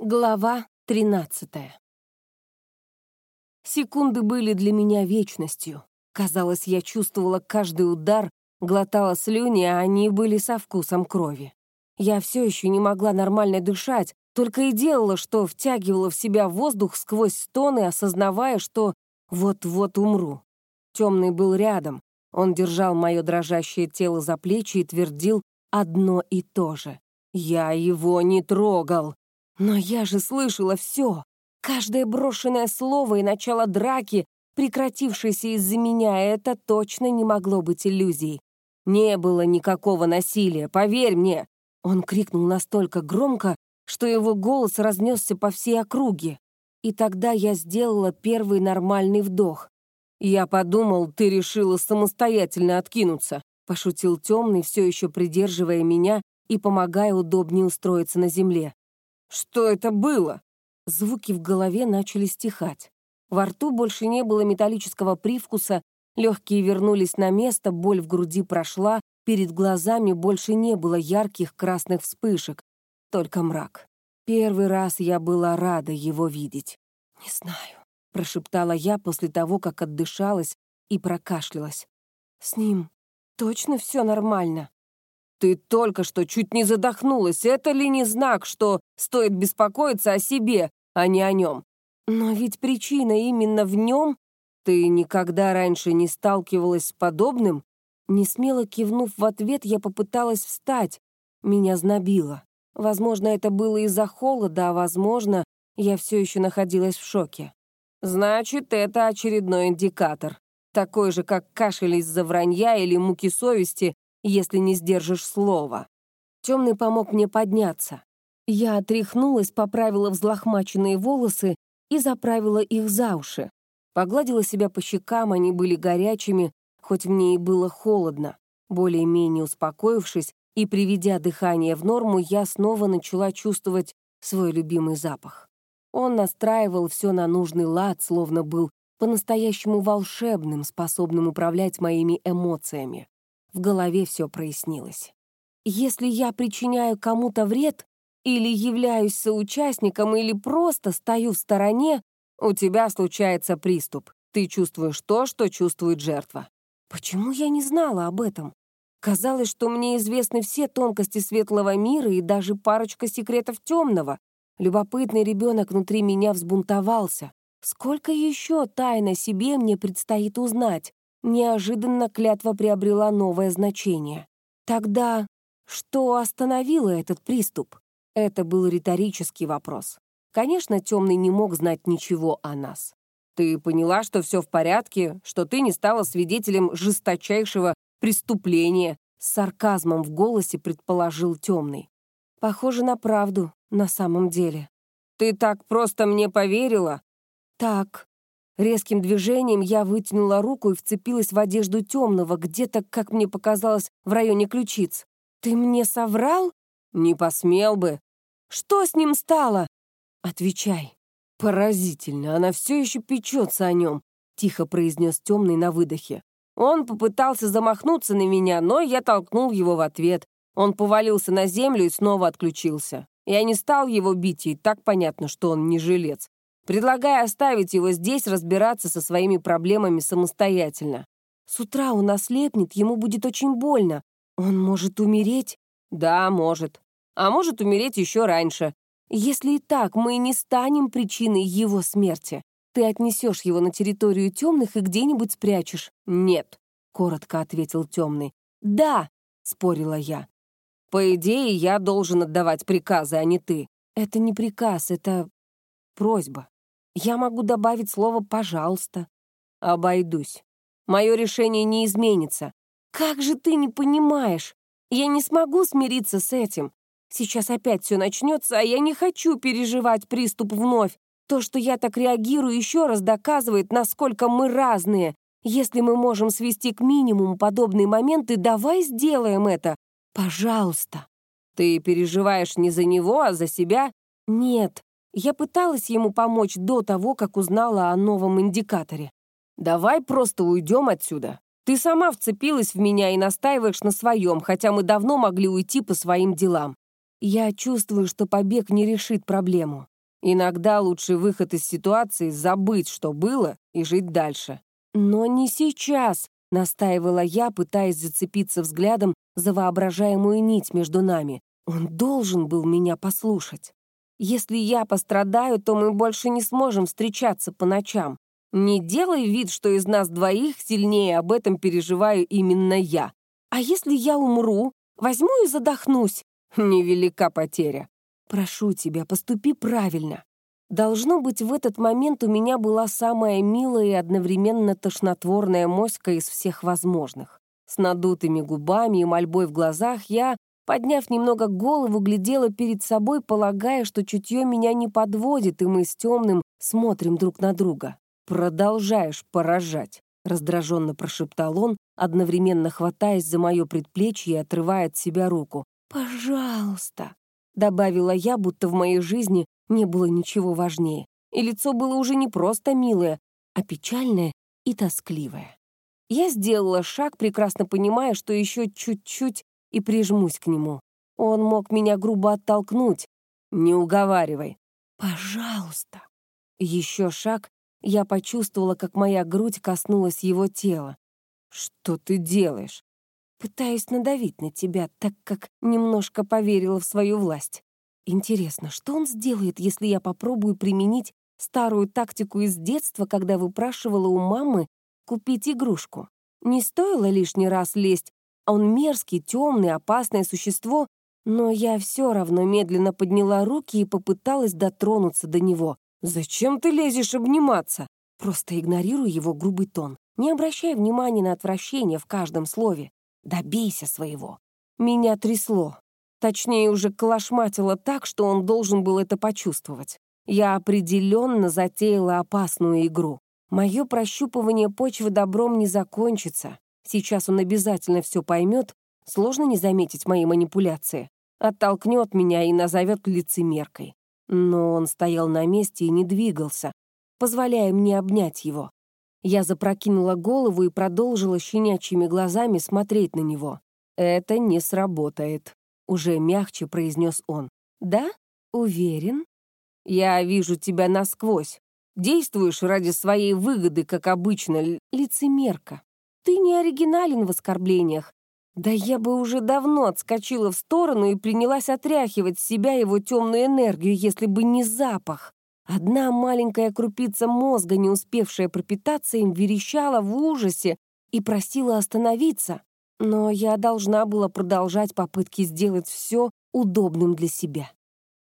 Глава 13 Секунды были для меня вечностью. Казалось, я чувствовала каждый удар, глотала слюни, а они были со вкусом крови. Я все еще не могла нормально дышать, только и делала, что втягивала в себя воздух сквозь стоны, осознавая, что вот-вот умру. Темный был рядом. Он держал мое дрожащее тело за плечи и твердил одно и то же. «Я его не трогал!» Но я же слышала все. Каждое брошенное слово и начало драки, прекратившейся из-за меня, это точно не могло быть иллюзией. Не было никакого насилия, поверь мне. Он крикнул настолько громко, что его голос разнесся по всей округе. И тогда я сделала первый нормальный вдох. «Я подумал, ты решила самостоятельно откинуться», пошутил темный, все еще придерживая меня и помогая удобнее устроиться на земле. Что это было? Звуки в голове начали стихать. Во рту больше не было металлического привкуса, легкие вернулись на место, боль в груди прошла, перед глазами больше не было ярких красных вспышек, только мрак. Первый раз я была рада его видеть. «Не знаю», — прошептала я после того, как отдышалась и прокашлялась. «С ним точно все нормально?» Ты только что чуть не задохнулась. Это ли не знак, что стоит беспокоиться о себе, а не о нем? Но ведь причина именно в нем. Ты никогда раньше не сталкивалась с подобным? Не смело кивнув в ответ, я попыталась встать. Меня знобило. Возможно, это было из-за холода, а возможно, я все еще находилась в шоке. Значит, это очередной индикатор. Такой же, как кашель из-за вранья или муки совести, если не сдержишь слова. Темный помог мне подняться. Я отряхнулась, поправила взлохмаченные волосы и заправила их за уши. Погладила себя по щекам, они были горячими, хоть мне и было холодно. Более-менее успокоившись и приведя дыхание в норму, я снова начала чувствовать свой любимый запах. Он настраивал все на нужный лад, словно был по-настоящему волшебным, способным управлять моими эмоциями. В голове все прояснилось. Если я причиняю кому-то вред, или являюсь соучастником, или просто стою в стороне, у тебя случается приступ. Ты чувствуешь то, что чувствует жертва. Почему я не знала об этом? Казалось, что мне известны все тонкости светлого мира и даже парочка секретов темного. Любопытный ребенок внутри меня взбунтовался. Сколько еще тайн о себе мне предстоит узнать? Неожиданно клятва приобрела новое значение. Тогда что остановило этот приступ? Это был риторический вопрос. Конечно, Темный не мог знать ничего о нас. Ты поняла, что все в порядке, что ты не стала свидетелем жесточайшего преступления, с сарказмом в голосе предположил Темный. Похоже на правду, на самом деле. Ты так просто мне поверила? Так, Резким движением я вытянула руку и вцепилась в одежду темного, где-то, как мне показалось, в районе ключиц. «Ты мне соврал?» «Не посмел бы». «Что с ним стало?» «Отвечай». «Поразительно, она все еще печется о нем», — тихо произнес темный на выдохе. Он попытался замахнуться на меня, но я толкнул его в ответ. Он повалился на землю и снова отключился. Я не стал его бить, и так понятно, что он не жилец предлагая оставить его здесь разбираться со своими проблемами самостоятельно. С утра он ослепнет, ему будет очень больно. Он может умереть? Да, может. А может умереть еще раньше. Если и так, мы не станем причиной его смерти. Ты отнесешь его на территорию темных и где-нибудь спрячешь. Нет, коротко ответил темный. Да, спорила я. По идее, я должен отдавать приказы, а не ты. Это не приказ, это просьба. Я могу добавить слово «пожалуйста». Обойдусь. Мое решение не изменится. Как же ты не понимаешь? Я не смогу смириться с этим. Сейчас опять все начнется, а я не хочу переживать приступ вновь. То, что я так реагирую, еще раз доказывает, насколько мы разные. Если мы можем свести к минимуму подобные моменты, давай сделаем это. Пожалуйста. Ты переживаешь не за него, а за себя? Нет, я пыталась ему помочь до того, как узнала о новом индикаторе. «Давай просто уйдем отсюда. Ты сама вцепилась в меня и настаиваешь на своем, хотя мы давно могли уйти по своим делам». Я чувствую, что побег не решит проблему. Иногда лучший выход из ситуации — забыть, что было, и жить дальше. Но не сейчас, — настаивала я, пытаясь зацепиться взглядом за воображаемую нить между нами. Он должен был меня послушать. Если я пострадаю, то мы больше не сможем встречаться по ночам. Не делай вид, что из нас двоих сильнее об этом переживаю именно я. А если я умру, возьму и задохнусь? Невелика потеря. Прошу тебя, поступи правильно. Должно быть, в этот момент у меня была самая милая и одновременно тошнотворная моська из всех возможных. С надутыми губами и мольбой в глазах я, подняв немного голову, глядела перед собой, полагая, что чутье меня не подводит, и мы с темным смотрим друг на друга. «Продолжаешь поражать», — раздраженно прошептал он, одновременно хватаясь за мое предплечье и отрывая от себя руку. «Пожалуйста», — добавила я, будто в моей жизни не было ничего важнее, и лицо было уже не просто милое, а печальное и тоскливое. Я сделала шаг, прекрасно понимая, что еще чуть-чуть и прижмусь к нему. Он мог меня грубо оттолкнуть. «Не уговаривай». «Пожалуйста». Еще шаг, я почувствовала, как моя грудь коснулась его тела. «Что ты делаешь?» «Пытаюсь надавить на тебя, так как немножко поверила в свою власть. Интересно, что он сделает, если я попробую применить старую тактику из детства, когда выпрашивала у мамы купить игрушку? Не стоило лишний раз лезть, он мерзкий, темный, опасное существо, но я все равно медленно подняла руки и попыталась дотронуться до него. «Зачем ты лезешь обниматься?» Просто игнорируй его грубый тон. Не обращай внимания на отвращение в каждом слове. Добейся своего. Меня трясло. Точнее, уже колошматило так, что он должен был это почувствовать. Я определенно затеяла опасную игру. Мое прощупывание почвы добром не закончится. Сейчас он обязательно все поймет, сложно не заметить мои манипуляции. Оттолкнет меня и назовет лицемеркой. Но он стоял на месте и не двигался, позволяя мне обнять его. Я запрокинула голову и продолжила щенячьими глазами смотреть на него. «Это не сработает», уже мягче произнес он. «Да? Уверен?» «Я вижу тебя насквозь. Действуешь ради своей выгоды, как обычно, лицемерка. Ты не оригинален в оскорблениях. Да я бы уже давно отскочила в сторону и принялась отряхивать с себя его темную энергию, если бы не запах. Одна маленькая крупица мозга, не успевшая пропитаться им, верещала в ужасе и просила остановиться. Но я должна была продолжать попытки сделать все удобным для себя.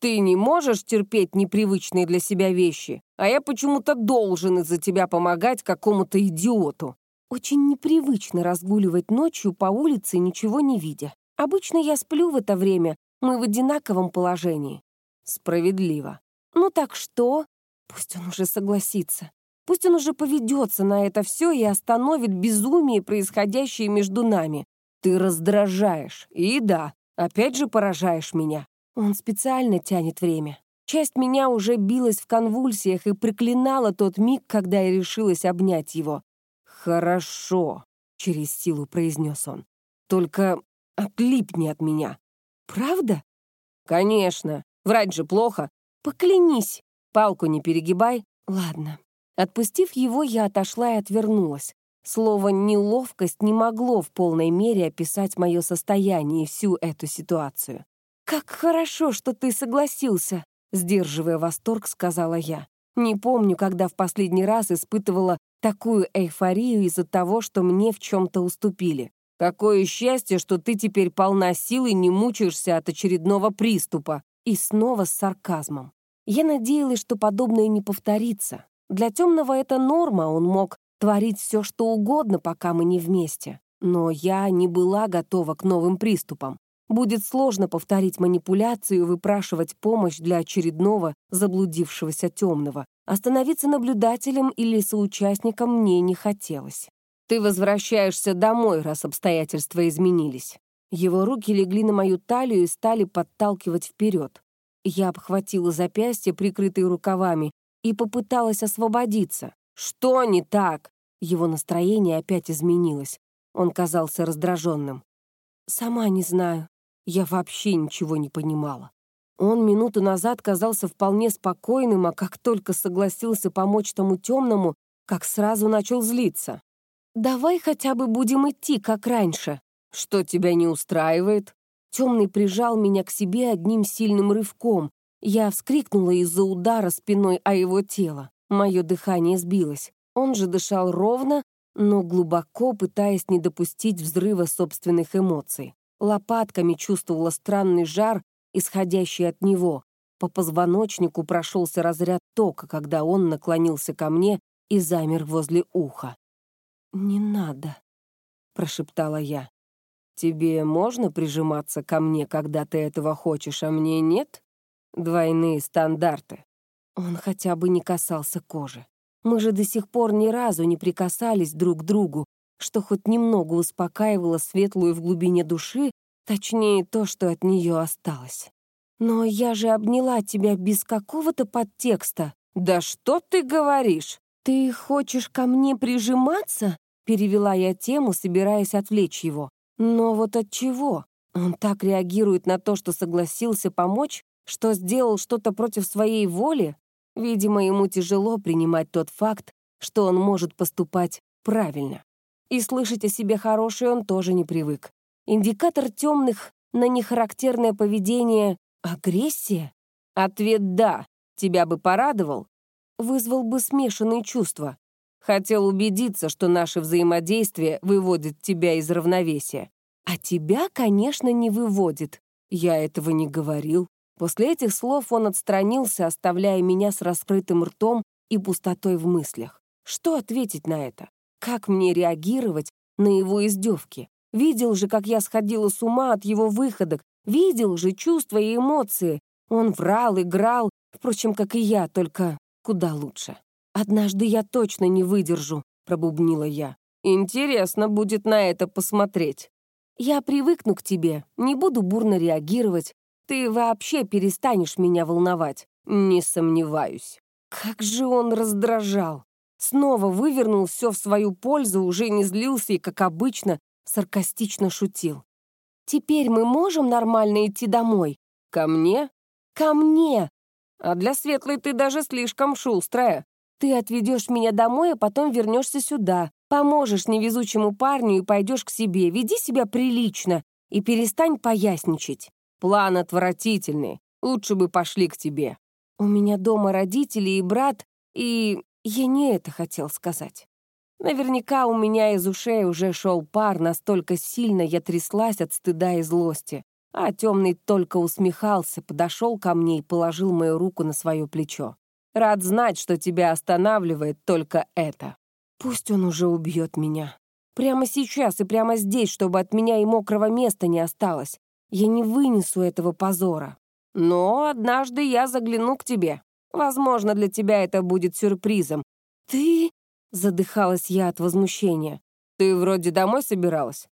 Ты не можешь терпеть непривычные для себя вещи, а я почему-то должен из-за тебя помогать какому-то идиоту. Очень непривычно разгуливать ночью по улице, ничего не видя. Обычно я сплю в это время, мы в одинаковом положении. Справедливо. Ну так что? Пусть он уже согласится. Пусть он уже поведется на это все и остановит безумие, происходящее между нами. Ты раздражаешь. И да, опять же поражаешь меня. Он специально тянет время. Часть меня уже билась в конвульсиях и проклинала тот миг, когда я решилась обнять его. «Хорошо», — через силу произнес он. «Только отлипни от меня». «Правда?» «Конечно. Врать же плохо. Поклянись. Палку не перегибай. Ладно, Отпустив его, я отошла и отвернулась. Слово «неловкость» не могло в полной мере описать мое состояние и всю эту ситуацию. «Как хорошо, что ты согласился», — сдерживая восторг, сказала я. Не помню, когда в последний раз испытывала такую эйфорию из-за того, что мне в чем-то уступили. Какое счастье, что ты теперь полна сил и не мучаешься от очередного приступа. И снова с сарказмом. Я надеялась, что подобное не повторится. Для темного это норма, он мог творить все, что угодно, пока мы не вместе. Но я не была готова к новым приступам. Будет сложно повторить манипуляцию и выпрашивать помощь для очередного заблудившегося темного. Остановиться наблюдателем или соучастником мне не хотелось. «Ты возвращаешься домой, раз обстоятельства изменились». Его руки легли на мою талию и стали подталкивать вперед. Я обхватила запястье, прикрытые рукавами, и попыталась освободиться. «Что не так?» Его настроение опять изменилось. Он казался раздраженным. «Сама не знаю. Я вообще ничего не понимала. Он минуту назад казался вполне спокойным, а как только согласился помочь тому темному, как сразу начал злиться. «Давай хотя бы будем идти, как раньше». «Что тебя не устраивает?» Темный прижал меня к себе одним сильным рывком. Я вскрикнула из-за удара спиной о его тело. Мое дыхание сбилось. Он же дышал ровно, но глубоко, пытаясь не допустить взрыва собственных эмоций. Лопатками чувствовала странный жар, исходящий от него. По позвоночнику прошелся разряд тока, когда он наклонился ко мне и замер возле уха. «Не надо», — прошептала я. «Тебе можно прижиматься ко мне, когда ты этого хочешь, а мне нет? Двойные стандарты». Он хотя бы не касался кожи. Мы же до сих пор ни разу не прикасались друг к другу, что хоть немного успокаивало светлую в глубине души, точнее, то, что от нее осталось. «Но я же обняла тебя без какого-то подтекста». «Да что ты говоришь? Ты хочешь ко мне прижиматься?» Перевела я тему, собираясь отвлечь его. Но вот от чего? Он так реагирует на то, что согласился помочь, что сделал что-то против своей воли? Видимо, ему тяжело принимать тот факт, что он может поступать правильно. И слышать о себе хорошее он тоже не привык. Индикатор темных на нехарактерное поведение — агрессия? Ответ «да». Тебя бы порадовал? Вызвал бы смешанные чувства. Хотел убедиться, что наше взаимодействие выводит тебя из равновесия. А тебя, конечно, не выводит. Я этого не говорил. После этих слов он отстранился, оставляя меня с раскрытым ртом и пустотой в мыслях. Что ответить на это? Как мне реагировать на его издевки? Видел же, как я сходила с ума от его выходок. Видел же чувства и эмоции. Он врал, играл, впрочем, как и я, только куда лучше. «Однажды я точно не выдержу», — пробубнила я. «Интересно будет на это посмотреть. Я привыкну к тебе, не буду бурно реагировать. Ты вообще перестанешь меня волновать. Не сомневаюсь». Как же он раздражал. Снова вывернул все в свою пользу, уже не злился и, как обычно, саркастично шутил. «Теперь мы можем нормально идти домой?» «Ко мне?» «Ко мне!» «А для Светлой ты даже слишком шустрая. Ты отведешь меня домой, а потом вернешься сюда. Поможешь невезучему парню и пойдешь к себе. Веди себя прилично и перестань поясничать. План отвратительный. Лучше бы пошли к тебе. У меня дома родители и брат, и я не это хотел сказать. Наверняка у меня из ушей уже шел пар, настолько сильно я тряслась от стыда и злости. А темный только усмехался, подошел ко мне и положил мою руку на свое плечо. Рад знать, что тебя останавливает только это. Пусть он уже убьет меня. Прямо сейчас и прямо здесь, чтобы от меня и мокрого места не осталось. Я не вынесу этого позора. Но однажды я загляну к тебе. Возможно, для тебя это будет сюрпризом. Ты... Задыхалась я от возмущения. Ты вроде домой собиралась?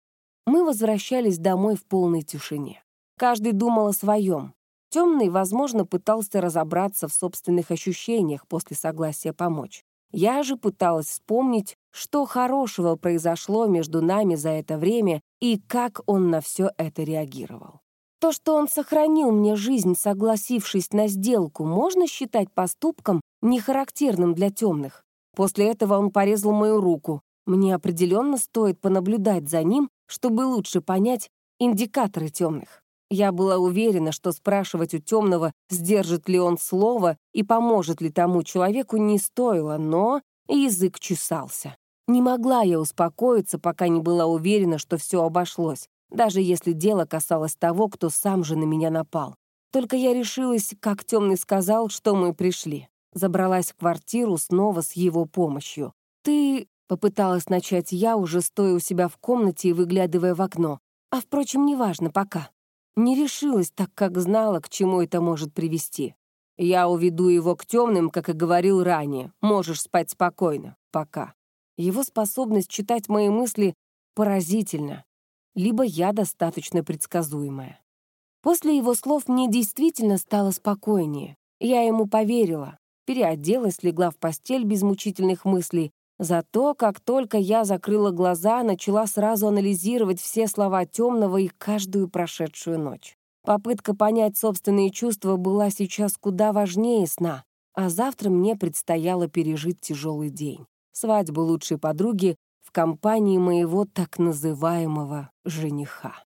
Мы возвращались домой в полной тишине. Каждый думал о своем. Темный, возможно, пытался разобраться в собственных ощущениях после согласия помочь. Я же пыталась вспомнить, что хорошего произошло между нами за это время и как он на все это реагировал. То, что он сохранил мне жизнь, согласившись на сделку, можно считать поступком, не характерным для темных. После этого он порезал мою руку. Мне определенно стоит понаблюдать за ним, чтобы лучше понять индикаторы темных. Я была уверена, что спрашивать у темного, сдержит ли он слово и поможет ли тому человеку, не стоило, но язык чесался. Не могла я успокоиться, пока не была уверена, что все обошлось, даже если дело касалось того, кто сам же на меня напал. Только я решилась, как темный сказал, что мы пришли. Забралась в квартиру снова с его помощью. «Ты...» — попыталась начать я, уже стоя у себя в комнате и выглядывая в окно. «А, впрочем, неважно пока. Не решилась, так как знала, к чему это может привести. Я уведу его к темным, как и говорил ранее. Можешь спать спокойно. Пока. Его способность читать мои мысли поразительна. Либо я достаточно предсказуемая. После его слов мне действительно стало спокойнее. Я ему поверила. Переоделась, легла в постель без мучительных мыслей, Зато, как только я закрыла глаза, начала сразу анализировать все слова темного и каждую прошедшую ночь. Попытка понять собственные чувства была сейчас куда важнее сна, а завтра мне предстояло пережить тяжелый день. Свадьбу лучшей подруги в компании моего так называемого жениха.